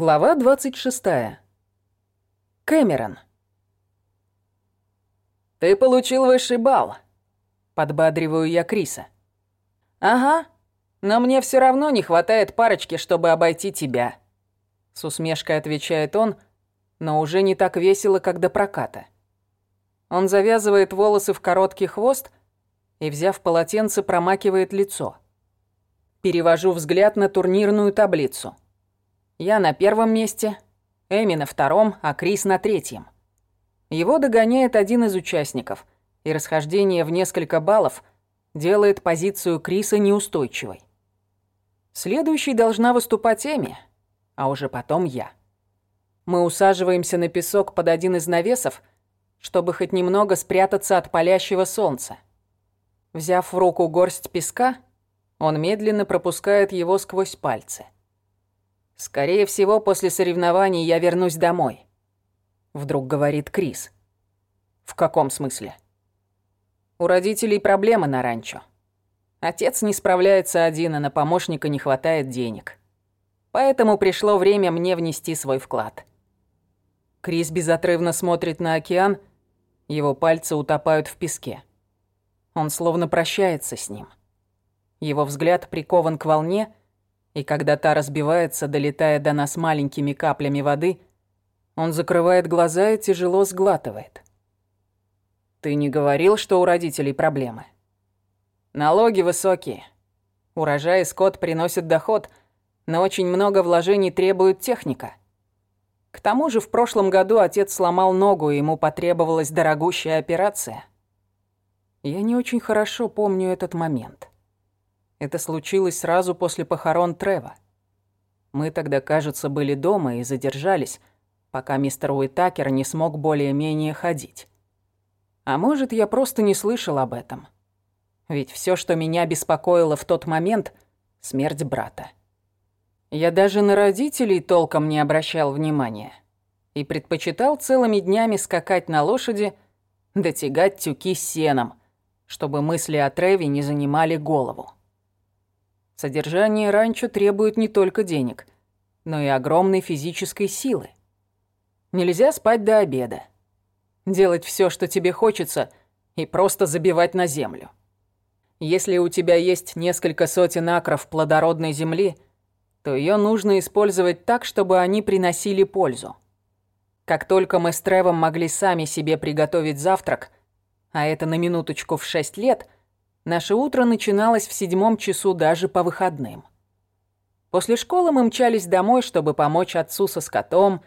Глава 26. Кэмерон. «Ты получил высший балл», — подбадриваю я Криса. «Ага, но мне все равно не хватает парочки, чтобы обойти тебя», — с усмешкой отвечает он, но уже не так весело, как до проката. Он завязывает волосы в короткий хвост и, взяв полотенце, промакивает лицо. Перевожу взгляд на турнирную таблицу — я на первом месте, Эми на втором, а Крис на третьем. Его догоняет один из участников, и расхождение в несколько баллов делает позицию Криса неустойчивой. Следующей должна выступать Эми, а уже потом я. Мы усаживаемся на песок под один из навесов, чтобы хоть немного спрятаться от палящего солнца. Взяв в руку горсть песка, он медленно пропускает его сквозь пальцы – «Скорее всего, после соревнований я вернусь домой», — вдруг говорит Крис. «В каком смысле?» «У родителей проблемы на ранчо. Отец не справляется один, а на помощника не хватает денег. Поэтому пришло время мне внести свой вклад». Крис безотрывно смотрит на океан, его пальцы утопают в песке. Он словно прощается с ним. Его взгляд прикован к волне — и когда та разбивается, долетая до нас маленькими каплями воды, он закрывает глаза и тяжело сглатывает. Ты не говорил, что у родителей проблемы? Налоги высокие. Урожай и скот приносят доход, но очень много вложений требует техника. К тому же в прошлом году отец сломал ногу, и ему потребовалась дорогущая операция. Я не очень хорошо помню этот момент. Это случилось сразу после похорон Трева. Мы тогда, кажется, были дома и задержались, пока мистер Уитакер не смог более-менее ходить. А может, я просто не слышал об этом. Ведь все, что меня беспокоило в тот момент — смерть брата. Я даже на родителей толком не обращал внимания и предпочитал целыми днями скакать на лошади, дотягать тюки сеном, чтобы мысли о Треве не занимали голову. Содержание ранчо требует не только денег, но и огромной физической силы. Нельзя спать до обеда. Делать все, что тебе хочется, и просто забивать на землю. Если у тебя есть несколько сотен акров плодородной земли, то ее нужно использовать так, чтобы они приносили пользу. Как только мы с Тревом могли сами себе приготовить завтрак, а это на минуточку в 6 лет – Наше утро начиналось в седьмом часу даже по выходным. После школы мы мчались домой, чтобы помочь отцу со скотом,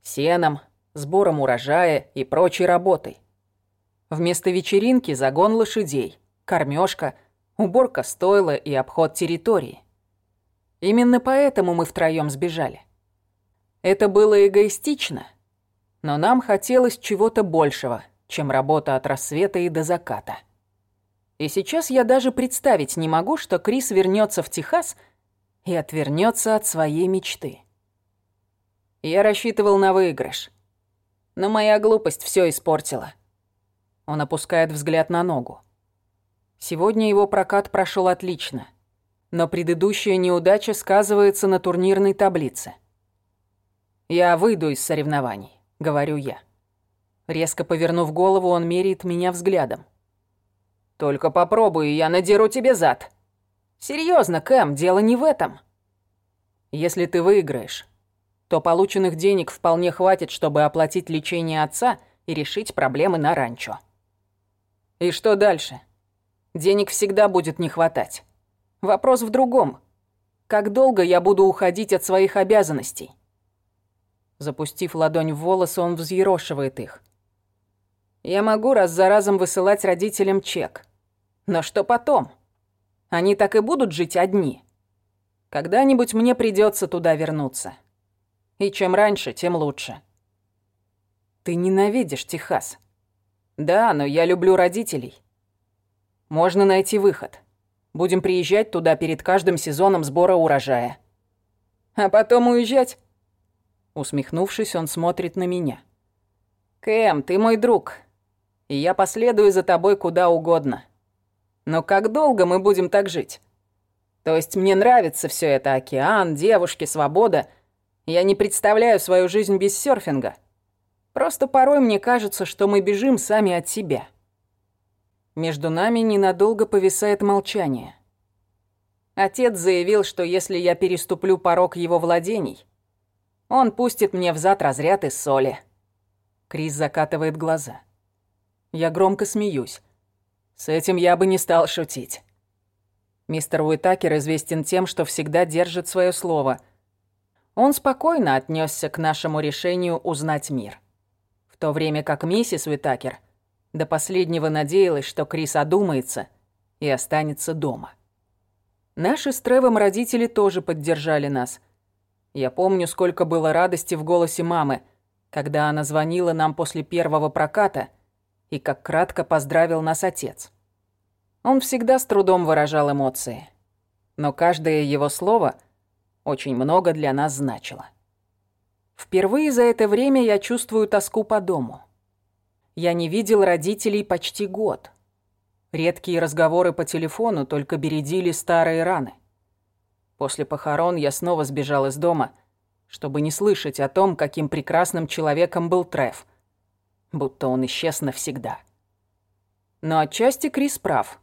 сеном, сбором урожая и прочей работой. Вместо вечеринки загон лошадей, кормежка, уборка стойла и обход территории. Именно поэтому мы втроём сбежали. Это было эгоистично, но нам хотелось чего-то большего, чем работа от рассвета и до заката. И сейчас я даже представить не могу, что Крис вернется в Техас и отвернется от своей мечты. Я рассчитывал на выигрыш. Но моя глупость все испортила. Он опускает взгляд на ногу. Сегодня его прокат прошел отлично, но предыдущая неудача сказывается на турнирной таблице. «Я выйду из соревнований», — говорю я. Резко повернув голову, он меряет меня взглядом. Только попробуй, я надеру тебе зад. Серьезно, Кэм, дело не в этом. Если ты выиграешь, то полученных денег вполне хватит, чтобы оплатить лечение отца и решить проблемы на ранчо. И что дальше? Денег всегда будет не хватать. Вопрос в другом. Как долго я буду уходить от своих обязанностей? Запустив ладонь в волосы, он взъерошивает их. Я могу раз за разом высылать родителям чек. Но что потом? Они так и будут жить одни. Когда-нибудь мне придется туда вернуться. И чем раньше, тем лучше. Ты ненавидишь Техас. Да, но я люблю родителей. Можно найти выход. Будем приезжать туда перед каждым сезоном сбора урожая. А потом уезжать? Усмехнувшись, он смотрит на меня. Кэм, ты мой друг. И я последую за тобой куда угодно. Но как долго мы будем так жить? То есть мне нравится все это океан, девушки, свобода. Я не представляю свою жизнь без серфинга. Просто порой мне кажется, что мы бежим сами от себя. Между нами ненадолго повисает молчание. Отец заявил, что если я переступлю порог его владений, он пустит мне в зад разряд из соли. Крис закатывает глаза. Я громко смеюсь. С этим я бы не стал шутить. Мистер Уитакер известен тем, что всегда держит свое слово. Он спокойно отнесся к нашему решению узнать мир. В то время как миссис Уитакер до последнего надеялась, что Крис одумается и останется дома. Наши с Тревом родители тоже поддержали нас. Я помню, сколько было радости в голосе мамы, когда она звонила нам после первого проката — и как кратко поздравил нас отец. Он всегда с трудом выражал эмоции, но каждое его слово очень много для нас значило. Впервые за это время я чувствую тоску по дому. Я не видел родителей почти год. Редкие разговоры по телефону только бередили старые раны. После похорон я снова сбежал из дома, чтобы не слышать о том, каким прекрасным человеком был Треф — будто он исчез навсегда. Но отчасти Крис прав.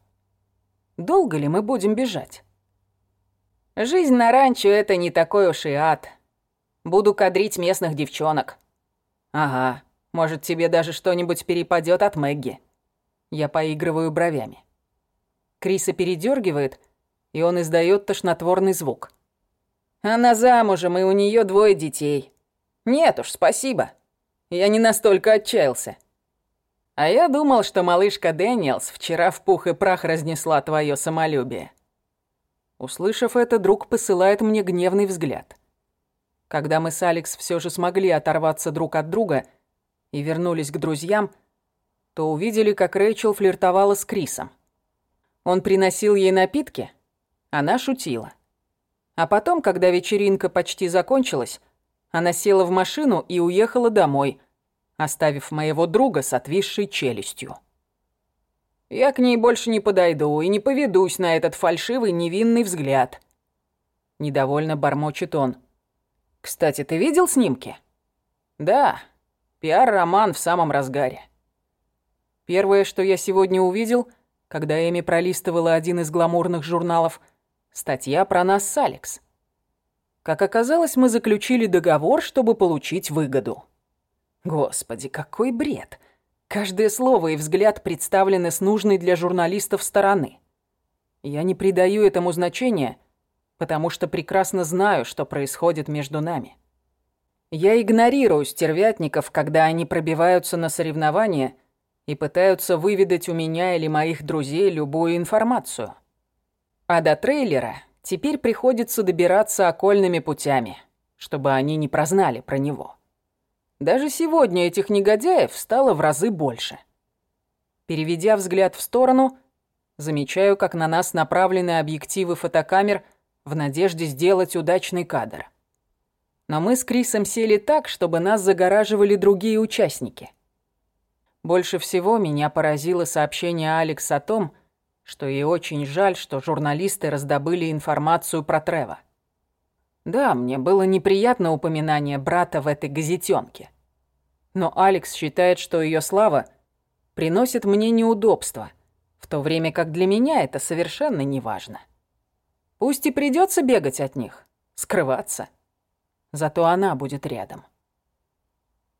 Долго ли мы будем бежать? Жизнь на ранчо — это не такой уж и ад. Буду кадрить местных девчонок. Ага, может, тебе даже что-нибудь перепадет от Мэгги. Я поигрываю бровями. Криса передергивает, и он издает тошнотворный звук. Она замужем, и у нее двое детей. Нет уж, спасибо. Я не настолько отчаялся. А я думал, что малышка Дэниелс вчера в пух и прах разнесла твое самолюбие. Услышав это, друг посылает мне гневный взгляд. Когда мы с Алекс все же смогли оторваться друг от друга и вернулись к друзьям, то увидели, как Рэйчел флиртовала с Крисом. Он приносил ей напитки, она шутила. А потом, когда вечеринка почти закончилась, она села в машину и уехала домой, оставив моего друга с отвисшей челюстью. Я к ней больше не подойду и не поведусь на этот фальшивый невинный взгляд. Недовольно бормочет он. Кстати, ты видел снимки? Да, пиар-роман в самом разгаре. Первое, что я сегодня увидел, когда Эми пролистывала один из гламурных журналов, статья про нас с Алекс. Как оказалось, мы заключили договор, чтобы получить выгоду. Господи, какой бред. Каждое слово и взгляд представлены с нужной для журналистов стороны. Я не придаю этому значения, потому что прекрасно знаю, что происходит между нами. Я игнорирую стервятников, когда они пробиваются на соревнования и пытаются выведать у меня или моих друзей любую информацию. А до трейлера Теперь приходится добираться окольными путями, чтобы они не прознали про него. Даже сегодня этих негодяев стало в разы больше. Переведя взгляд в сторону, замечаю, как на нас направлены объективы фотокамер в надежде сделать удачный кадр. Но мы с Крисом сели так, чтобы нас загораживали другие участники. Больше всего меня поразило сообщение Алекс о том, что что ей очень жаль, что журналисты раздобыли информацию про Трева. Да, мне было неприятно упоминание брата в этой газетенке. Но Алекс считает, что ее слава приносит мне неудобства, в то время как для меня это совершенно неважно. Пусть и придется бегать от них, скрываться. Зато она будет рядом.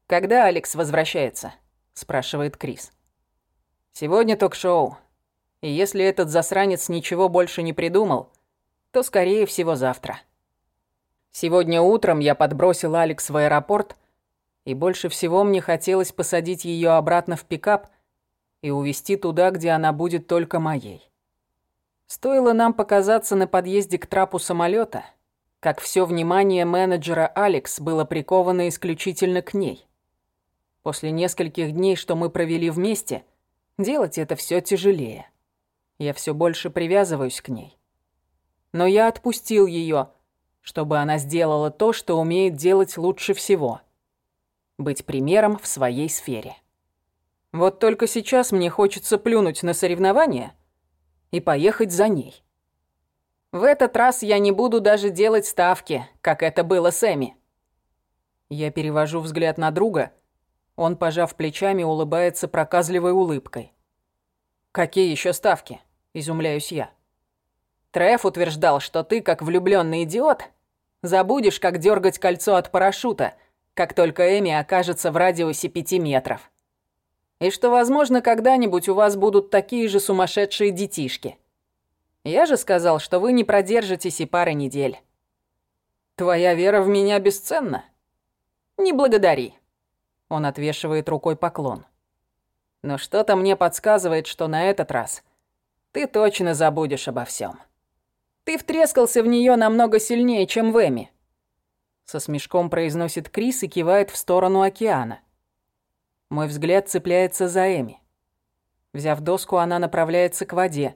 «Когда Алекс возвращается?» – спрашивает Крис. «Сегодня ток-шоу. И если этот засранец ничего больше не придумал, то, скорее всего, завтра. Сегодня утром я подбросил Алекс в аэропорт, и больше всего мне хотелось посадить ее обратно в пикап и увезти туда, где она будет только моей. Стоило нам показаться на подъезде к трапу самолета, как все внимание менеджера Алекс было приковано исключительно к ней. После нескольких дней, что мы провели вместе, делать это все тяжелее. Я все больше привязываюсь к ней. Но я отпустил ее, чтобы она сделала то, что умеет делать лучше всего. Быть примером в своей сфере. Вот только сейчас мне хочется плюнуть на соревнования и поехать за ней. В этот раз я не буду даже делать ставки, как это было с Эми. Я перевожу взгляд на друга. Он, пожав плечами, улыбается проказливой улыбкой. «Какие еще ставки?» – изумляюсь я. Треф утверждал, что ты, как влюбленный идиот, забудешь, как дергать кольцо от парашюта, как только Эми окажется в радиусе пяти метров. И что, возможно, когда-нибудь у вас будут такие же сумасшедшие детишки. Я же сказал, что вы не продержитесь и пары недель. Твоя вера в меня бесценна. Не благодари. Он отвешивает рукой поклон. Но что-то мне подсказывает, что на этот раз ты точно забудешь обо всем. Ты втрескался в нее намного сильнее, чем в Эми. Со смешком произносит Крис и кивает в сторону океана. Мой взгляд цепляется за Эми. Взяв доску, она направляется к воде.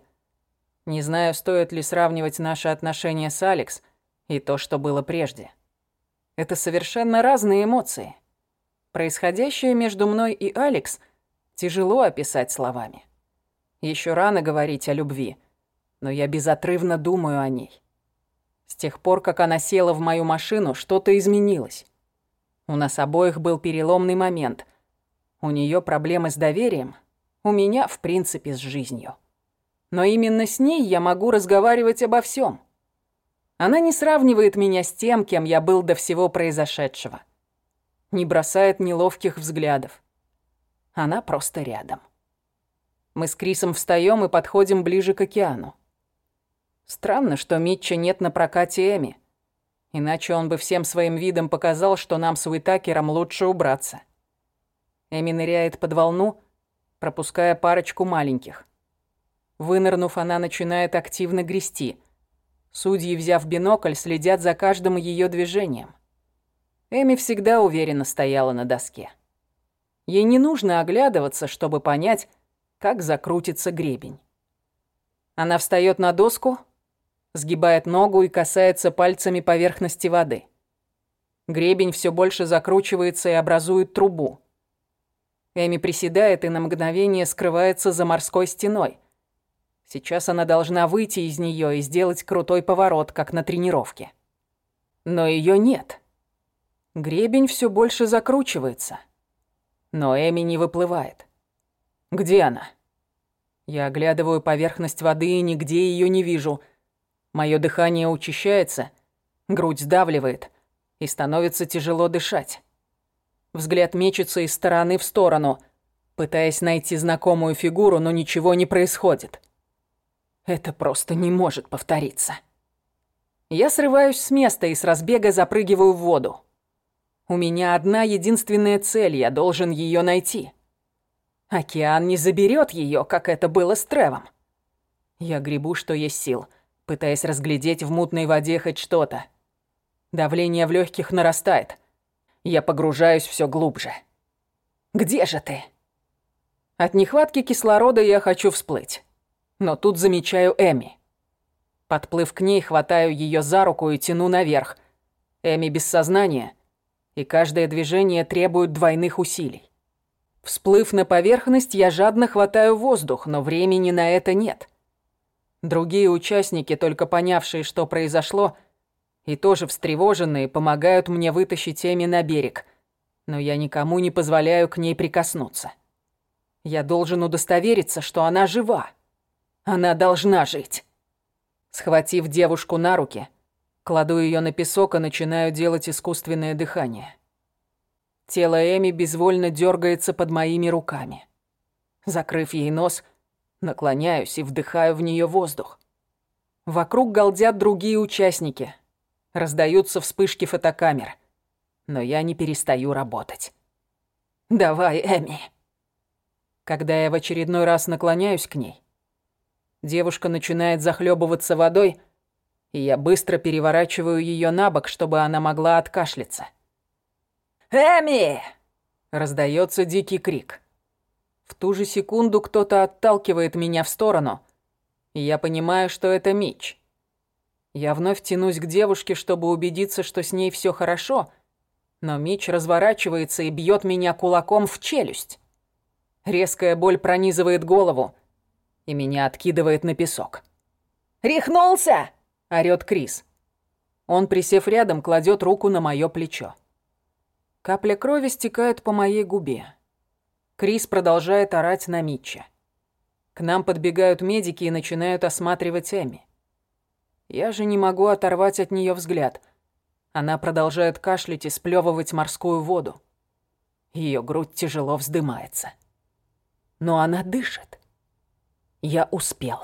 Не знаю, стоит ли сравнивать наши отношения с Алекс и то, что было прежде. Это совершенно разные эмоции. Происходящее между мной и Алекс тяжело описать словами. Еще рано говорить о любви — но я безотрывно думаю о ней. С тех пор, как она села в мою машину, что-то изменилось. У нас обоих был переломный момент. У нее проблемы с доверием, у меня, в принципе, с жизнью. Но именно с ней я могу разговаривать обо всем. Она не сравнивает меня с тем, кем я был до всего произошедшего. Не бросает неловких взглядов. Она просто рядом. Мы с Крисом встаем и подходим ближе к океану. Странно, что Митча нет на прокате Эми. Иначе он бы всем своим видом показал, что нам с Уитакером лучше убраться. Эми ныряет под волну, пропуская парочку маленьких. Вынырнув, она начинает активно грести. Судьи, взяв бинокль, следят за каждым ее движением. Эми всегда уверенно стояла на доске. Ей не нужно оглядываться, чтобы понять, как закрутится гребень. Она встает на доску, сгибает ногу и касается пальцами поверхности воды. Гребень все больше закручивается и образует трубу. Эми приседает и на мгновение скрывается за морской стеной. Сейчас она должна выйти из нее и сделать крутой поворот, как на тренировке. Но ее нет. Гребень все больше закручивается. Но Эми не выплывает. Где она? Я оглядываю поверхность воды и нигде ее не вижу — Мое дыхание учащается, грудь сдавливает, и становится тяжело дышать. Взгляд мечется из стороны в сторону, пытаясь найти знакомую фигуру, но ничего не происходит. Это просто не может повториться. Я срываюсь с места и с разбега запрыгиваю в воду. У меня одна единственная цель, я должен ее найти. Океан не заберет ее, как это было с Тревом. Я гребу, что есть сил — пытаясь разглядеть в мутной воде хоть что-то. Давление в легких нарастает. Я погружаюсь все глубже. «Где же ты?» От нехватки кислорода я хочу всплыть. Но тут замечаю Эми. Подплыв к ней, хватаю ее за руку и тяну наверх. Эми без сознания, и каждое движение требует двойных усилий. Всплыв на поверхность, я жадно хватаю воздух, но времени на это нет. Другие участники, только понявшие, что произошло, и тоже встревоженные, помогают мне вытащить Эми на берег, но я никому не позволяю к ней прикоснуться. Я должен удостовериться, что она жива. Она должна жить. Схватив девушку на руки, кладу ее на песок и начинаю делать искусственное дыхание. Тело Эми безвольно дергается под моими руками. Закрыв ей нос, Наклоняюсь и вдыхаю в нее воздух. Вокруг галдят другие участники. Раздаются вспышки фотокамер. Но я не перестаю работать. «Давай, Эми!» Когда я в очередной раз наклоняюсь к ней, девушка начинает захлебываться водой, и я быстро переворачиваю ее на бок, чтобы она могла откашляться. «Эми!» — раздается дикий крик. В ту же секунду кто-то отталкивает меня в сторону, и я понимаю, что это Мич. Я вновь тянусь к девушке, чтобы убедиться, что с ней все хорошо, но Мич разворачивается и бьет меня кулаком в челюсть. Резкая боль пронизывает голову, и меня откидывает на песок. «Рехнулся!» — орёт Крис. Он, присев рядом, кладет руку на мое плечо. Капля крови стекает по моей губе. Крис продолжает орать на Митча. К нам подбегают медики и начинают осматривать Эми. Я же не могу оторвать от нее взгляд. Она продолжает кашлять и сплевывать морскую воду. Ее грудь тяжело вздымается. Но она дышит. Я успел.